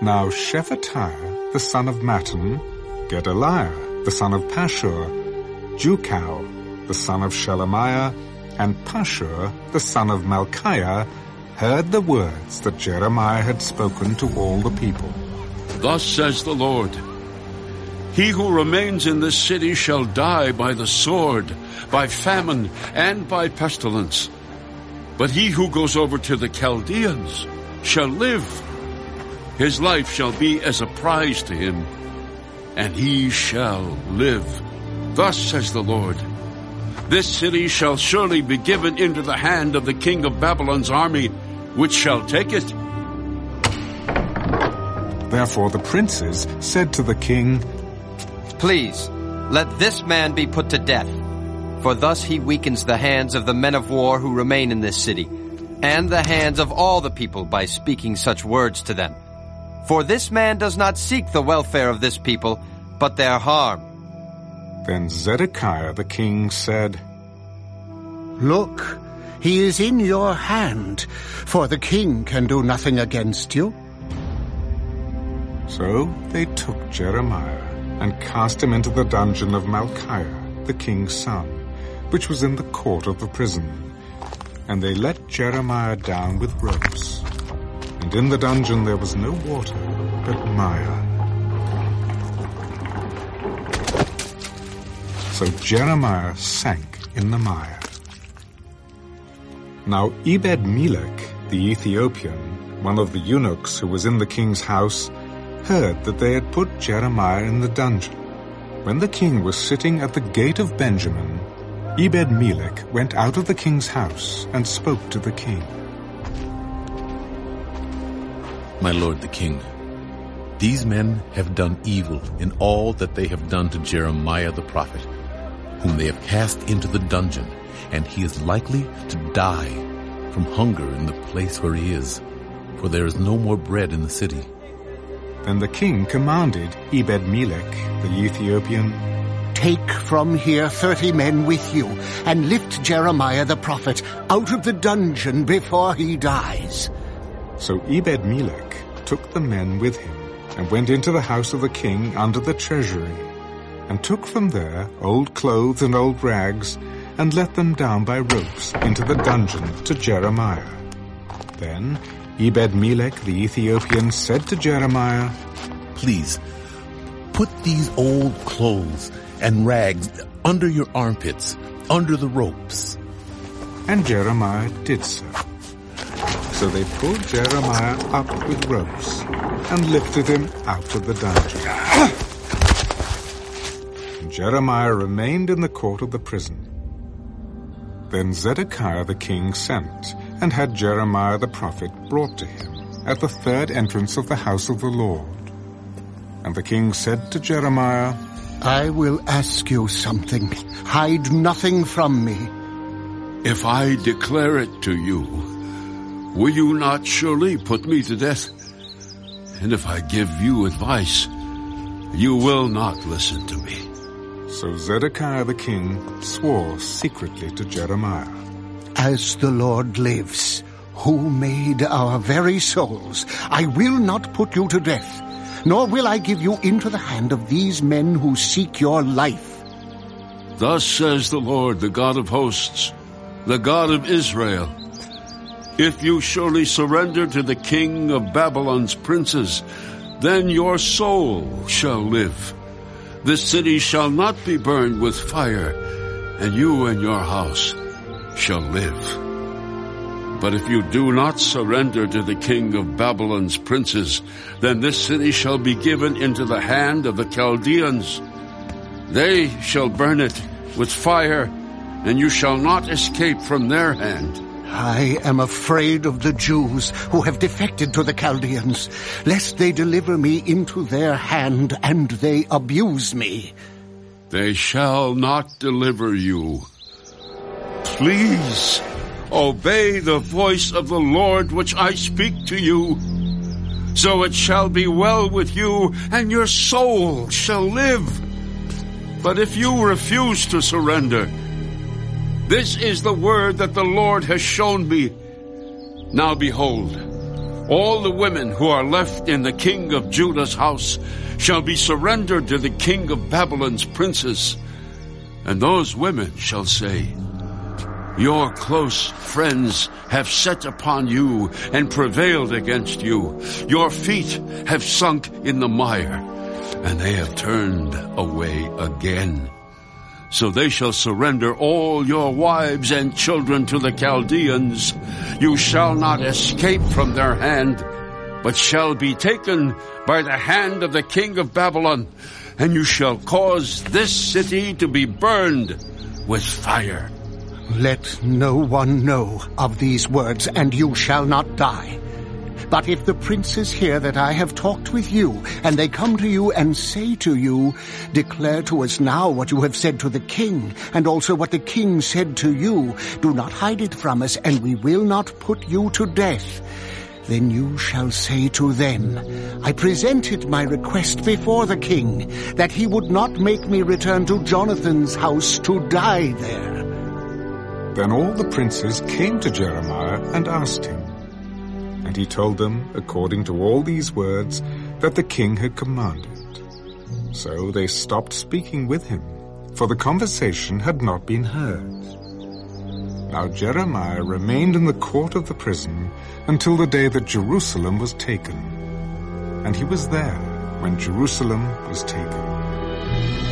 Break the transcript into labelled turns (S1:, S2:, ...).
S1: Now Shephatiah, the son of Mattan, Gedaliah, the son of Pashhur, Jucal, the son of Shelemiah, and Pashhur, the son of Malchiah, heard the words that Jeremiah had spoken to all the people.
S2: Thus says the Lord, He who remains in this city shall die by the sword, by famine, and by pestilence. But he who goes over to the Chaldeans shall live. His life shall be as a prize to him, and he shall live. Thus says the Lord, This city shall surely be given into the hand of the king of Babylon's army, which shall take it.
S1: Therefore the princes said to the king,
S3: Please, let this man be put to death, for thus he weakens the hands of the men of war who remain in this city, and the hands of all the people by speaking such words to them. For this man does not seek the welfare of this people, but their harm.
S1: Then Zedekiah the king said,
S4: Look, he is in your hand, for the king can do nothing against you.
S1: So they took Jeremiah and cast him into the dungeon of Malchiah, the king's son, which was in the court of the prison. And they let Jeremiah down with ropes. And in the dungeon there was no water, but mire. So Jeremiah sank in the mire. Now Ebed-Melech, the Ethiopian, one of the eunuchs who was in the king's house, heard that they had put Jeremiah in the dungeon. When the king was sitting at the gate of Benjamin, Ebed-Melech went out of the king's house and spoke to the king.
S5: My lord the king, these men have done evil in all that they have done to Jeremiah the prophet, whom they have cast into the dungeon, and he is likely to die from hunger in the place where he is, for there is no more bread in the city.
S1: Then the king commanded Ebed-Melech, the Ethiopian,
S4: Take from here thirty men with you, and lift Jeremiah the prophet out of the dungeon before he dies.
S1: So Ebed-Melech took the men with him, and went into the house of the king under the treasury, and took from there old clothes and old rags, and let them down by ropes into the dungeon to Jeremiah. Then Ebed-Melech the Ethiopian said to Jeremiah,
S5: Please, put these old clothes and rags under your armpits, under the ropes.
S1: And Jeremiah did so. So they pulled Jeremiah up with ropes and lifted him out of the dungeon. Jeremiah remained in the court of the prison. Then Zedekiah the king sent and had Jeremiah the prophet brought to him at the third entrance of the house of the Lord. And the king said to Jeremiah,
S4: I will ask you something. Hide nothing from me.
S2: If I declare it to you, will you not surely put me to death? And if I give you advice, you will not listen to me.
S1: So Zedekiah the king swore secretly to Jeremiah.
S4: As the Lord lives, who made our very souls, I will not put you to death, nor will I give you into the hand of these men who seek your life.
S2: Thus says the Lord, the God of hosts, the God of Israel. If you surely surrender to the king of Babylon's princes, then your soul shall live. This city shall not be burned with fire, and you and your house shall live. But if you do not surrender to the king of Babylon's princes, then this city shall be given into the hand of the Chaldeans. They shall burn it with fire, and you shall not escape from their hand.
S4: I am afraid of the Jews who have defected to the Chaldeans, lest they deliver me into their hand and they abuse me.
S2: They shall not deliver you. Please obey the voice of the Lord which I speak to you. So it shall be well with you, and your soul shall live. But if you refuse to surrender, this is the word that the Lord has shown me. Now behold, All the women who are left in the king of Judah's house shall be surrendered to the king of Babylon's princes. And those women shall say, Your close friends have set upon you and prevailed against you. Your feet have sunk in the mire, and they have turned away again. So they shall surrender all your wives and children to the Chaldeans. You shall not escape from their hand, but shall be taken by the hand of the king of Babylon, and you shall cause this city to be burned with fire.
S4: Let no one know of these words, and you shall not die. But if the princes hear that I have talked with you, and they come to you and say to you, Declare to us now what you have said to the king, and also what the king said to you, do not hide it from us, and we will not put you to death. Then you shall say to them, I presented my request before the king, that he would not make me return to Jonathan's house to die there.
S1: Then all the princes came to Jeremiah and asked him, and he told them, according to all these words, that the king had commanded. So they stopped speaking with him, for the conversation had not been heard. Now Jeremiah remained in the court of the prison until the day that Jerusalem was taken. And he was there when Jerusalem was taken.